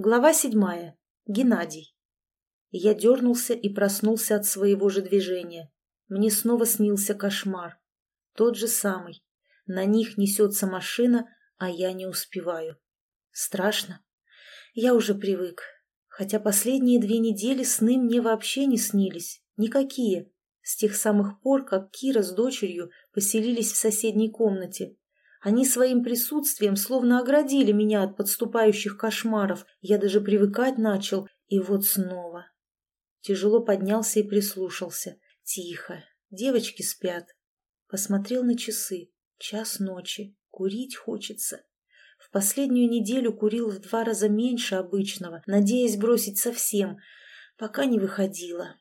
Глава седьмая. Геннадий. Я дернулся и проснулся от своего же движения. Мне снова снился кошмар. Тот же самый. На них несется машина, а я не успеваю. Страшно. Я уже привык. Хотя последние две недели сны мне вообще не снились. Никакие. С тех самых пор, как Кира с дочерью поселились в соседней комнате. Они своим присутствием словно оградили меня от подступающих кошмаров. Я даже привыкать начал, и вот снова. Тяжело поднялся и прислушался. Тихо. Девочки спят. Посмотрел на часы. Час ночи. Курить хочется. В последнюю неделю курил в два раза меньше обычного, надеясь бросить совсем, пока не выходила.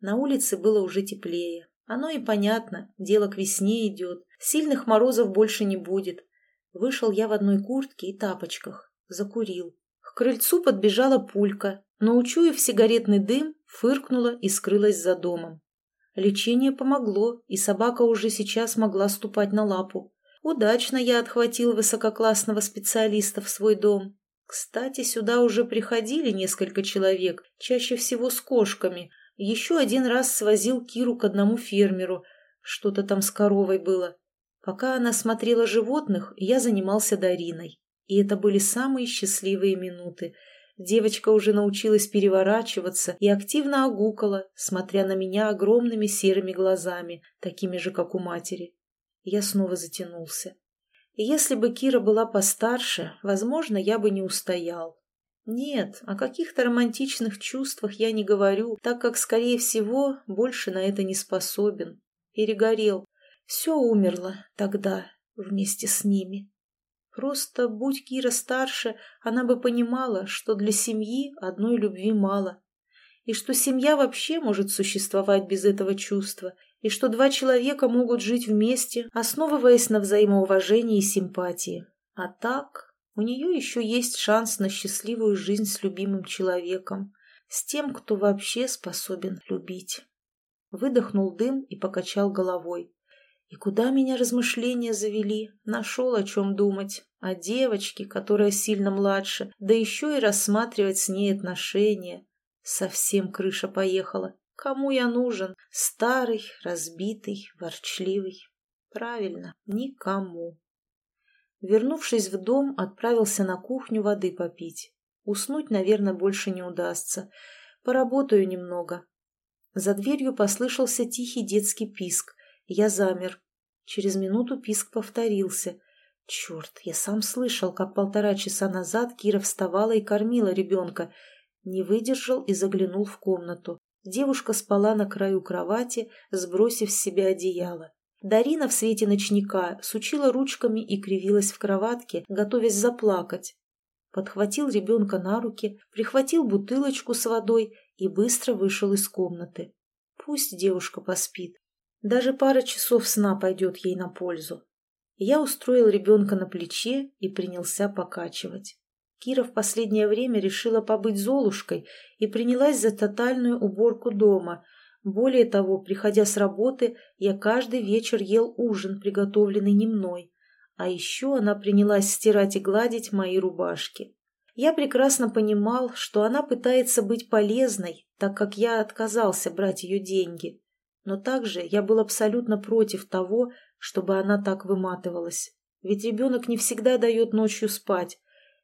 На улице было уже теплее. Оно и понятно, дело к весне идет. Сильных морозов больше не будет. Вышел я в одной куртке и тапочках. Закурил. К крыльцу подбежала пулька, но, учуяв сигаретный дым, фыркнула и скрылась за домом. Лечение помогло, и собака уже сейчас могла ступать на лапу. Удачно я отхватил высококлассного специалиста в свой дом. Кстати, сюда уже приходили несколько человек, чаще всего с кошками – еще один раз свозил Киру к одному фермеру. Что-то там с коровой было. Пока она смотрела животных, я занимался Дариной. И это были самые счастливые минуты. Девочка уже научилась переворачиваться и активно огукала, смотря на меня огромными серыми глазами, такими же, как у матери. Я снова затянулся. Если бы Кира была постарше, возможно, я бы не устоял. Нет, о каких-то романтичных чувствах я не говорю, так как, скорее всего, больше на это не способен. Перегорел. Все умерло тогда вместе с ними. Просто, будь Кира старше, она бы понимала, что для семьи одной любви мало. И что семья вообще может существовать без этого чувства. И что два человека могут жить вместе, основываясь на взаимоуважении и симпатии. А так у нее еще есть шанс на счастливую жизнь с любимым человеком, с тем, кто вообще способен любить. Выдохнул дым и покачал головой. И куда меня размышления завели? Нашел о чем думать. О девочке, которая сильно младше, да еще и рассматривать с ней отношения. Совсем крыша поехала. Кому я нужен? Старый, разбитый, ворчливый. Правильно, никому. Вернувшись в дом, отправился на кухню воды попить. Уснуть, наверное, больше не удастся. Поработаю немного. За дверью послышался тихий детский писк. Я замер. Через минуту писк повторился. Черт, я сам слышал, как полтора часа назад Кира вставала и кормила ребенка. Не выдержал и заглянул в комнату. Девушка спала на краю кровати, сбросив с себя одеяло. Дарина в свете ночника сучила ручками и кривилась в кроватке, готовясь заплакать. Подхватил ребенка на руки, прихватил бутылочку с водой и быстро вышел из комнаты. Пусть девушка поспит. Даже пара часов сна пойдет ей на пользу. Я устроил ребенка на плече и принялся покачивать. Кира в последнее время решила побыть Золушкой и принялась за тотальную уборку дома, более того, приходя с работы, я каждый вечер ел ужин, приготовленный не мной. А еще она принялась стирать и гладить мои рубашки. Я прекрасно понимал, что она пытается быть полезной, так как я отказался брать ее деньги. Но также я был абсолютно против того, чтобы она так выматывалась. Ведь ребенок не всегда дает ночью спать.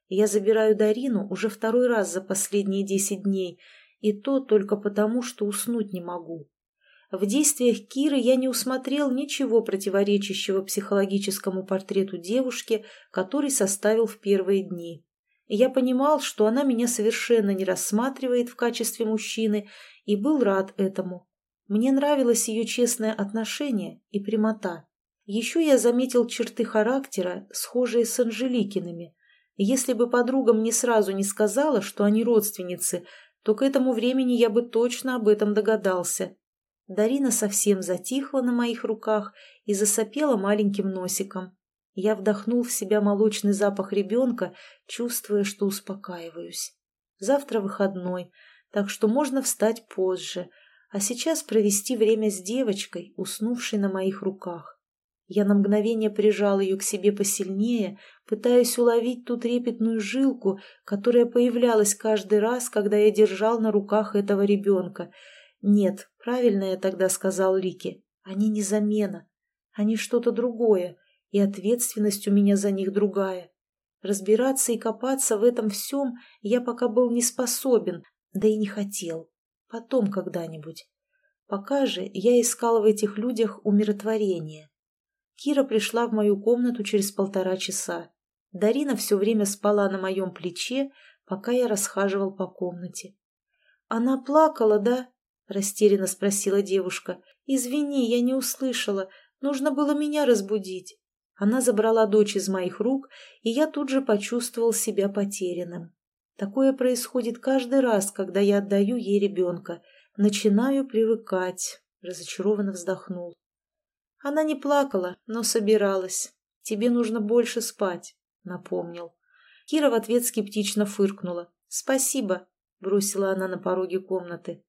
Я забираю Дарину уже второй раз за последние десять дней – и то только потому, что уснуть не могу. В действиях Киры я не усмотрел ничего противоречащего психологическому портрету девушки, который составил в первые дни. Я понимал, что она меня совершенно не рассматривает в качестве мужчины, и был рад этому. Мне нравилось ее честное отношение и прямота. Еще я заметил черты характера, схожие с Анжеликиными. Если бы подруга мне сразу не сказала, что они родственницы, то к этому времени я бы точно об этом догадался. Дарина совсем затихла на моих руках и засопела маленьким носиком. Я вдохнул в себя молочный запах ребенка, чувствуя, что успокаиваюсь. Завтра выходной, так что можно встать позже, а сейчас провести время с девочкой, уснувшей на моих руках. Я на мгновение прижал ее к себе посильнее, пытаясь уловить ту трепетную жилку, которая появлялась каждый раз, когда я держал на руках этого ребенка. Нет, правильно я тогда сказал Лике, они не замена, они что-то другое, и ответственность у меня за них другая. Разбираться и копаться в этом всем я пока был не способен, да и не хотел. Потом когда-нибудь. Пока же я искал в этих людях умиротворение. Кира пришла в мою комнату через полтора часа. Дарина все время спала на моем плече, пока я расхаживал по комнате. «Она плакала, да?» – растерянно спросила девушка. «Извини, я не услышала. Нужно было меня разбудить». Она забрала дочь из моих рук, и я тут же почувствовал себя потерянным. Такое происходит каждый раз, когда я отдаю ей ребенка. Начинаю привыкать. Разочарованно вздохнул. Она не плакала, но собиралась. Тебе нужно больше спать, напомнил. Кира в ответ скептично фыркнула. Спасибо, бросила она на пороге комнаты.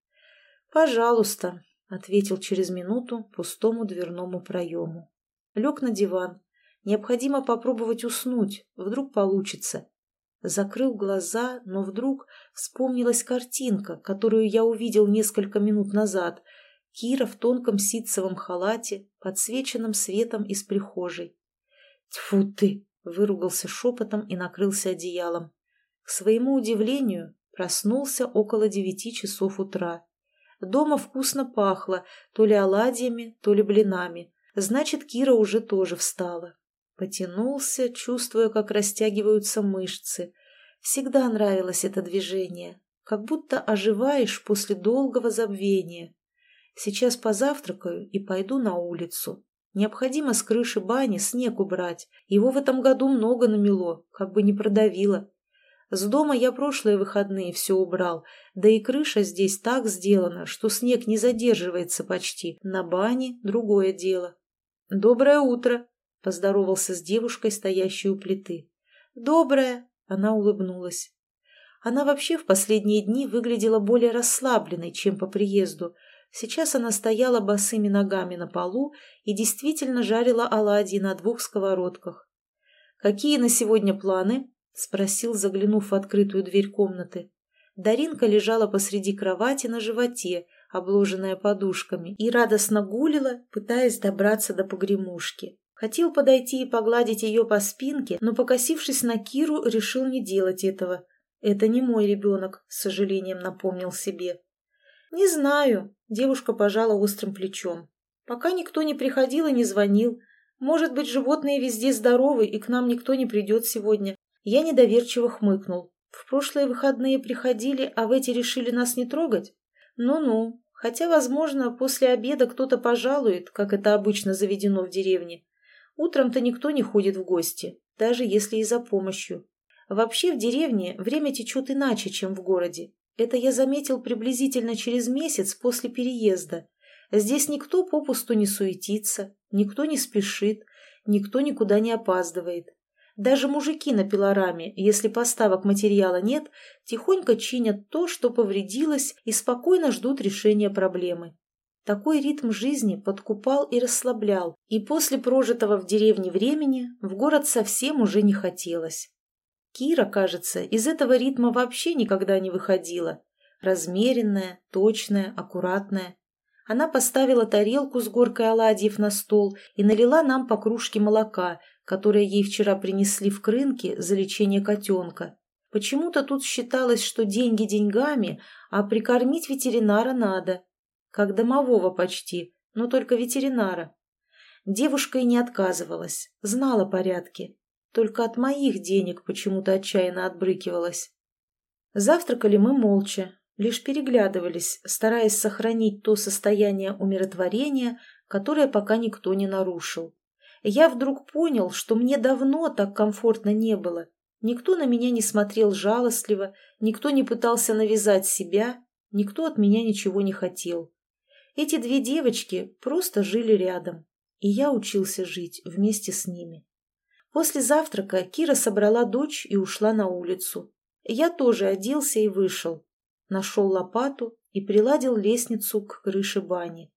Пожалуйста, ответил через минуту пустому дверному проему. Лег на диван. Необходимо попробовать уснуть, вдруг получится. Закрыл глаза, но вдруг вспомнилась картинка, которую я увидел несколько минут назад — Кира в тонком ситцевом халате, подсвеченном светом из прихожей. «Тьфу ты!» — выругался шепотом и накрылся одеялом. К своему удивлению, проснулся около девяти часов утра. Дома вкусно пахло, то ли оладьями, то ли блинами. Значит, Кира уже тоже встала. Потянулся, чувствуя, как растягиваются мышцы. Всегда нравилось это движение, как будто оживаешь после долгого забвения. Сейчас позавтракаю и пойду на улицу. Необходимо с крыши бани снег убрать. Его в этом году много намело, как бы не продавило. С дома я прошлые выходные все убрал, да и крыша здесь так сделана, что снег не задерживается почти. На бане другое дело. «Доброе утро!» — поздоровался с девушкой, стоящей у плиты. «Доброе!» — она улыбнулась. Она вообще в последние дни выглядела более расслабленной, чем по приезду — Сейчас она стояла босыми ногами на полу и действительно жарила оладьи на двух сковородках. «Какие на сегодня планы?» — спросил, заглянув в открытую дверь комнаты. Даринка лежала посреди кровати на животе, обложенная подушками, и радостно гулила, пытаясь добраться до погремушки. Хотел подойти и погладить ее по спинке, но, покосившись на Киру, решил не делать этого. «Это не мой ребенок», — с сожалением напомнил себе. «Не знаю», — девушка пожала острым плечом. «Пока никто не приходил и не звонил. Может быть, животные везде здоровы, и к нам никто не придет сегодня». Я недоверчиво хмыкнул. «В прошлые выходные приходили, а в эти решили нас не трогать? Ну-ну, хотя, возможно, после обеда кто-то пожалует, как это обычно заведено в деревне. Утром-то никто не ходит в гости, даже если и за помощью. Вообще в деревне время течет иначе, чем в городе. Это я заметил приблизительно через месяц после переезда. Здесь никто попусту не суетится, никто не спешит, никто никуда не опаздывает. Даже мужики на пилораме, если поставок материала нет, тихонько чинят то, что повредилось, и спокойно ждут решения проблемы. Такой ритм жизни подкупал и расслаблял, и после прожитого в деревне времени в город совсем уже не хотелось. Кира, кажется, из этого ритма вообще никогда не выходила. Размеренная, точная, аккуратная. Она поставила тарелку с горкой оладьев на стол и налила нам по кружке молока, которое ей вчера принесли в крынке за лечение котенка. Почему-то тут считалось, что деньги деньгами, а прикормить ветеринара надо. Как домового почти, но только ветеринара. Девушка и не отказывалась, знала порядки. Только от моих денег почему-то отчаянно отбрыкивалась. Завтракали мы молча, лишь переглядывались, стараясь сохранить то состояние умиротворения, которое пока никто не нарушил. Я вдруг понял, что мне давно так комфортно не было. Никто на меня не смотрел жалостливо, никто не пытался навязать себя, никто от меня ничего не хотел. Эти две девочки просто жили рядом, и я учился жить вместе с ними. После завтрака Кира собрала дочь и ушла на улицу. Я тоже оделся и вышел. Нашел лопату и приладил лестницу к крыше бани.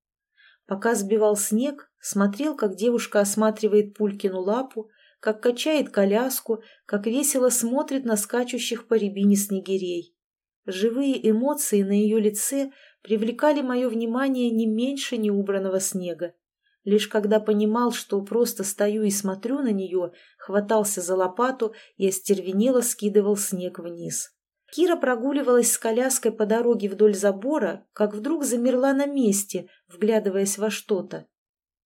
Пока сбивал снег, смотрел, как девушка осматривает Пулькину лапу, как качает коляску, как весело смотрит на скачущих по рябине снегирей. Живые эмоции на ее лице привлекали мое внимание не меньше неубранного снега. Лишь когда понимал, что просто стою и смотрю на нее, хватался за лопату и остервенело скидывал снег вниз. Кира прогуливалась с коляской по дороге вдоль забора, как вдруг замерла на месте, вглядываясь во что-то.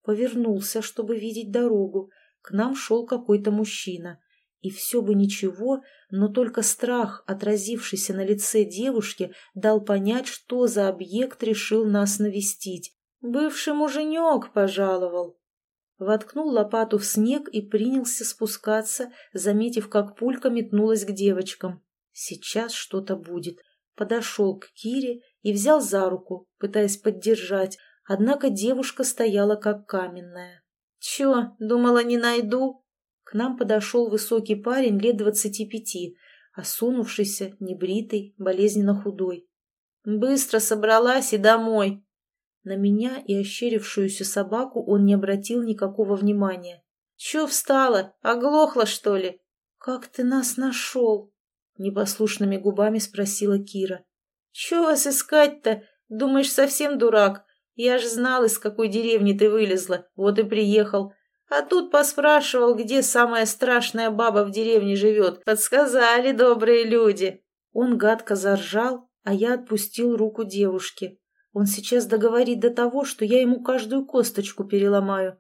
Повернулся, чтобы видеть дорогу. К нам шел какой-то мужчина. И все бы ничего, но только страх, отразившийся на лице девушки, дал понять, что за объект решил нас навестить. Бывший муженек пожаловал. Воткнул лопату в снег и принялся спускаться, заметив, как пулька метнулась к девочкам. Сейчас что-то будет. Подошел к Кире и взял за руку, пытаясь поддержать, однако девушка стояла как каменная. «Че, думала, не найду?» К нам подошел высокий парень лет двадцати пяти, осунувшийся, небритый, болезненно худой. «Быстро собралась и домой!» На меня и ощерившуюся собаку он не обратил никакого внимания. «Чё встала? Оглохла, что ли?» «Как ты нас нашел?» Непослушными губами спросила Кира. «Чё вас искать-то? Думаешь, совсем дурак? Я ж знал, из какой деревни ты вылезла, вот и приехал. А тут поспрашивал, где самая страшная баба в деревне живет. Подсказали добрые люди». Он гадко заржал, а я отпустил руку девушки. Он сейчас договорит до того, что я ему каждую косточку переломаю.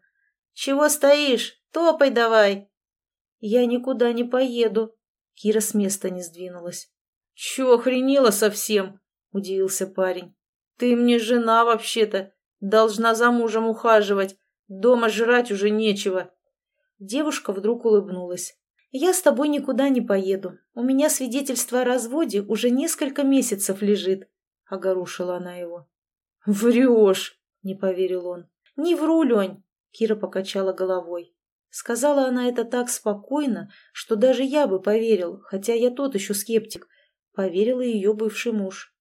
«Чего стоишь? Топай давай!» «Я никуда не поеду». Кира с места не сдвинулась. «Чего охренела совсем?» – удивился парень. «Ты мне жена вообще-то. Должна за мужем ухаживать. Дома жрать уже нечего». Девушка вдруг улыбнулась. «Я с тобой никуда не поеду. У меня свидетельство о разводе уже несколько месяцев лежит», — огорушила она его. «Врешь!» — не поверил он. «Не вру, Лень!» — Кира покачала головой. Сказала она это так спокойно, что даже я бы поверил, хотя я тот еще скептик. Поверил и ее бывший муж.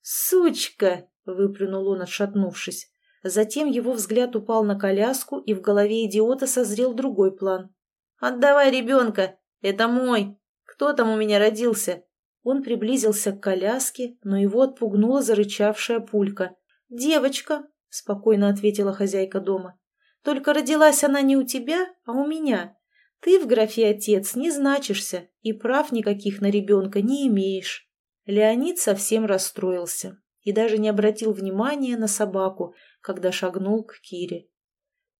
«Сучка!» — выплюнул он, отшатнувшись. Затем его взгляд упал на коляску, и в голове идиота созрел другой план. «Отдавай ребенка! Это мой! Кто там у меня родился?» Он приблизился к коляске, но его отпугнула зарычавшая пулька. «Девочка», — спокойно ответила хозяйка дома. «Только родилась она не у тебя, а у меня. Ты в графе «отец» не значишься и прав никаких на ребенка не имеешь». Леонид совсем расстроился и даже не обратил внимания на собаку, когда шагнул к Кире.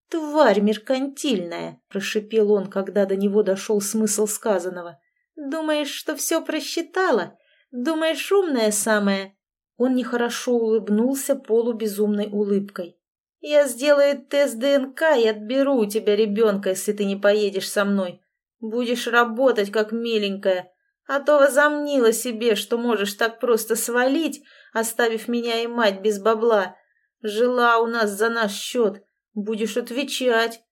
«Тварь меркантильная!» – прошипел он, когда до него дошел смысл сказанного. «Думаешь, что все просчитала? Думаешь, умная самая? Он нехорошо улыбнулся полубезумной улыбкой. «Я сделаю тест ДНК и отберу у тебя ребенка, если ты не поедешь со мной. Будешь работать, как миленькая, а то возомнила себе, что можешь так просто свалить, оставив меня и мать без бабла. Жила у нас за наш счет, будешь отвечать».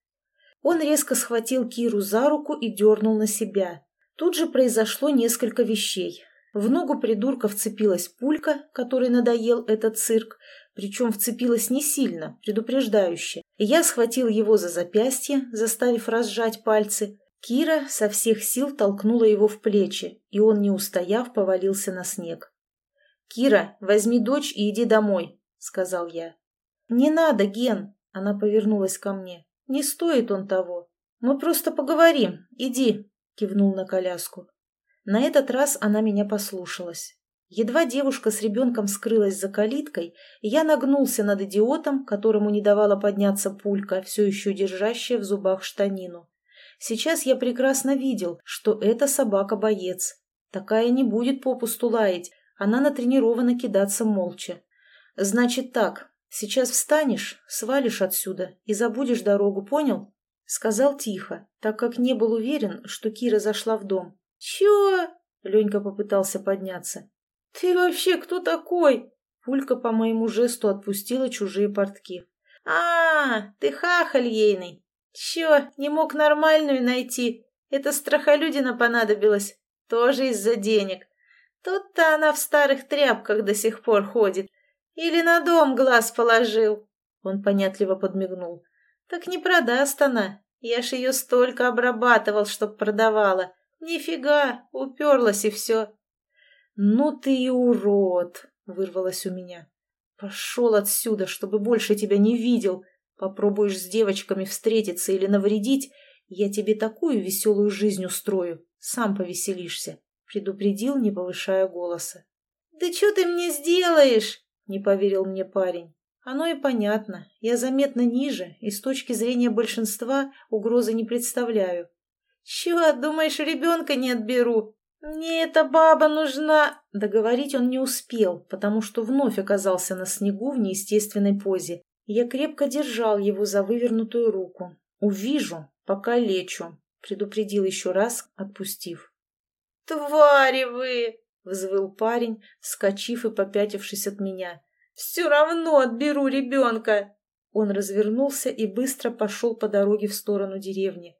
Он резко схватил Киру за руку и дернул на себя. Тут же произошло несколько вещей. В ногу придурка вцепилась пулька, которой надоел этот цирк, причем вцепилась не сильно, предупреждающе. Я схватил его за запястье, заставив разжать пальцы. Кира со всех сил толкнула его в плечи, и он, не устояв, повалился на снег. «Кира, возьми дочь и иди домой», — сказал я. «Не надо, Ген», — она повернулась ко мне. «Не стоит он того. Мы просто поговорим. Иди», — кивнул на коляску. На этот раз она меня послушалась. Едва девушка с ребенком скрылась за калиткой, я нагнулся над идиотом, которому не давала подняться пулька, все еще держащая в зубах штанину. Сейчас я прекрасно видел, что эта собака-боец. Такая не будет попусту лаять, она натренирована кидаться молча. Значит так, сейчас встанешь, свалишь отсюда и забудешь дорогу, понял? Сказал тихо, так как не был уверен, что Кира зашла в дом. «Чё?» — Ленька попытался подняться. «Ты вообще кто такой?» Пулька по моему жесту отпустила чужие портки. «А, ты хахаль ейный! Чё, не мог нормальную найти? Это страхолюдина понадобилась. Тоже из-за денег. Тут-то она в старых тряпках до сих пор ходит. Или на дом глаз положил». Он понятливо подмигнул. «Так не продаст она. Я ж ее столько обрабатывал, чтоб продавала. Нифига, уперлась и все». «Ну ты и урод!» — вырвалось у меня. «Пошел отсюда, чтобы больше тебя не видел. Попробуешь с девочками встретиться или навредить, я тебе такую веселую жизнь устрою, сам повеселишься», — предупредил, не повышая голоса. «Да что ты мне сделаешь?» — не поверил мне парень. Оно и понятно. Я заметно ниже и с точки зрения большинства угрозы не представляю. «Чего, думаешь, ребенка не отберу? Мне эта баба нужна...» Договорить он не успел, потому что вновь оказался на снегу в неестественной позе. Я крепко держал его за вывернутую руку. «Увижу, пока лечу», — предупредил еще раз, отпустив. «Твари вы!» — взвыл парень, вскочив и попятившись от меня. Все равно отберу ребенка!» Он развернулся и быстро пошел по дороге в сторону деревни.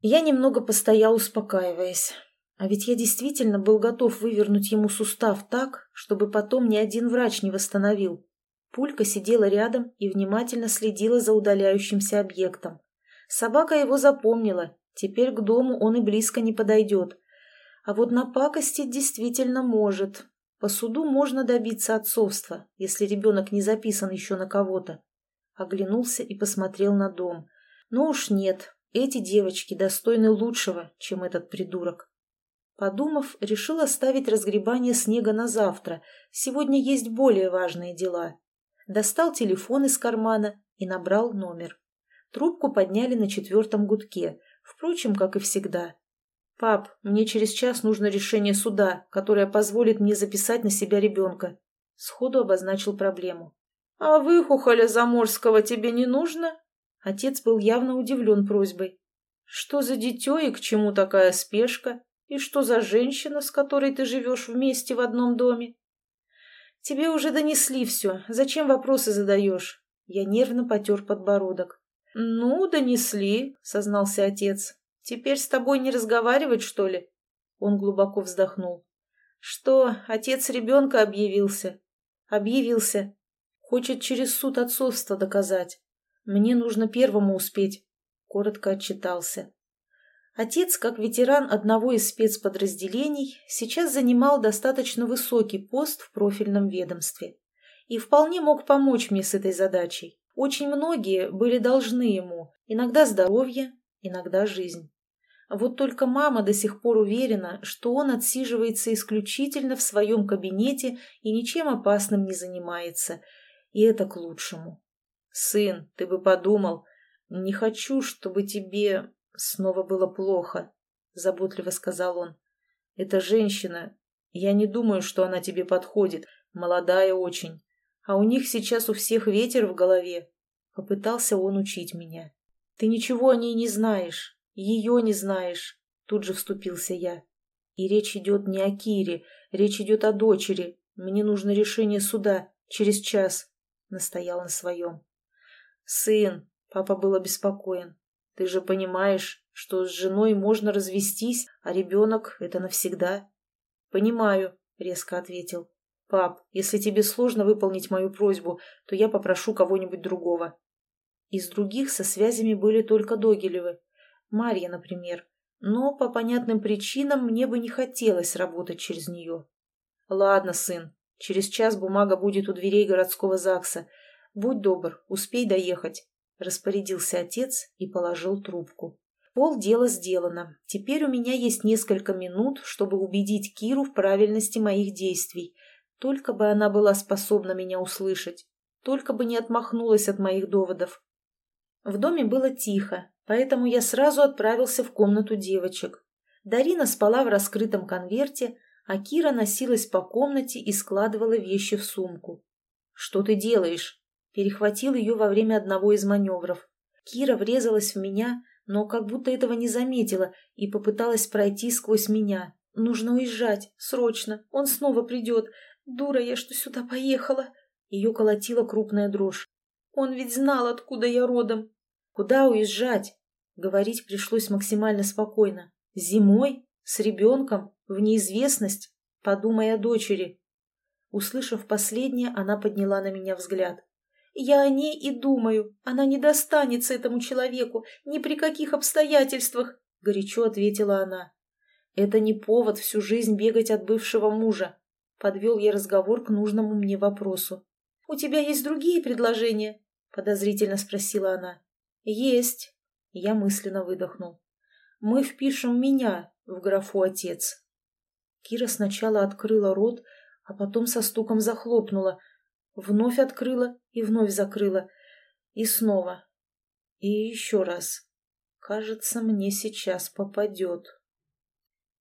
Я немного постоял, успокаиваясь. А ведь я действительно был готов вывернуть ему сустав так, чтобы потом ни один врач не восстановил. Пулька сидела рядом и внимательно следила за удаляющимся объектом. Собака его запомнила, теперь к дому он и близко не подойдет. А вот напакостить действительно может, по суду можно добиться отцовства, если ребенок не записан еще на кого-то. Оглянулся и посмотрел на дом. Но уж нет, эти девочки достойны лучшего, чем этот придурок. Подумав, решил оставить разгребание снега на завтра. Сегодня есть более важные дела. Достал телефон из кармана и набрал номер. Трубку подняли на четвертом гудке, впрочем, как и всегда. «Пап, мне через час нужно решение суда, которое позволит мне записать на себя ребенка». Сходу обозначил проблему. «А выхухоля заморского тебе не нужно?» Отец был явно удивлен просьбой. «Что за дитё и к чему такая спешка? И что за женщина, с которой ты живешь вместе в одном доме?» «Тебе уже донесли все. Зачем вопросы задаешь?» Я нервно потер подбородок. «Ну, донесли», — сознался отец. Теперь с тобой не разговаривать, что ли?» Он глубоко вздохнул. «Что, отец ребенка объявился?» «Объявился. Хочет через суд отцовство доказать. Мне нужно первому успеть», — коротко отчитался. Отец, как ветеран одного из спецподразделений, сейчас занимал достаточно высокий пост в профильном ведомстве и вполне мог помочь мне с этой задачей. Очень многие были должны ему, иногда здоровье, иногда жизнь. Вот только мама до сих пор уверена, что он отсиживается исключительно в своем кабинете и ничем опасным не занимается. И это к лучшему. «Сын, ты бы подумал, не хочу, чтобы тебе снова было плохо», — заботливо сказал он. «Эта женщина, я не думаю, что она тебе подходит, молодая очень, а у них сейчас у всех ветер в голове». Попытался он учить меня. «Ты ничего о ней не знаешь, ее не знаешь», — тут же вступился я. «И речь идет не о Кире, речь идет о дочери. Мне нужно решение суда через час», — настоял на своем. «Сын», — папа был обеспокоен, — «ты же понимаешь, что с женой можно развестись, а ребенок — это навсегда». «Понимаю», — резко ответил. «Пап, если тебе сложно выполнить мою просьбу, то я попрошу кого-нибудь другого». Из других со связями были только Догилевы. Марья, например. Но по понятным причинам мне бы не хотелось работать через нее. Ладно, сын, через час бумага будет у дверей городского ЗАГСа. Будь добр, успей доехать. Распорядился отец и положил трубку. Пол дела сделано. Теперь у меня есть несколько минут, чтобы убедить Киру в правильности моих действий. Только бы она была способна меня услышать. Только бы не отмахнулась от моих доводов. В доме было тихо, поэтому я сразу отправился в комнату девочек. Дарина спала в раскрытом конверте, а Кира носилась по комнате и складывала вещи в сумку. «Что ты делаешь?» Перехватил ее во время одного из маневров. Кира врезалась в меня, но как будто этого не заметила и попыталась пройти сквозь меня. «Нужно уезжать, срочно, он снова придет. Дура я, что сюда поехала!» Ее колотила крупная дрожь. Он ведь знал, откуда я родом. Куда уезжать? Говорить пришлось максимально спокойно. Зимой? С ребенком? В неизвестность? Подумай о дочери. Услышав последнее, она подняла на меня взгляд. Я о ней и думаю. Она не достанется этому человеку ни при каких обстоятельствах, — горячо ответила она. Это не повод всю жизнь бегать от бывшего мужа. Подвел я разговор к нужному мне вопросу. «У тебя есть другие предложения?» — подозрительно спросила она. «Есть». Я мысленно выдохнул. «Мы впишем меня в графу «отец». Кира сначала открыла рот, а потом со стуком захлопнула. Вновь открыла и вновь закрыла. И снова. И еще раз. Кажется, мне сейчас попадет.